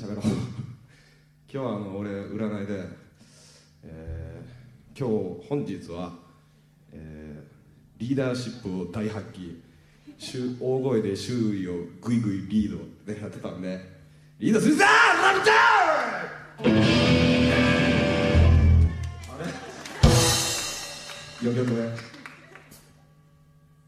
喋ろう。今日はあの俺占いで、えー今日本日は、えーリーダーシップを大発揮。しゅ大声で周囲をグイグイリードでやってたんでリードするぞラブチャーあれ？4曲目。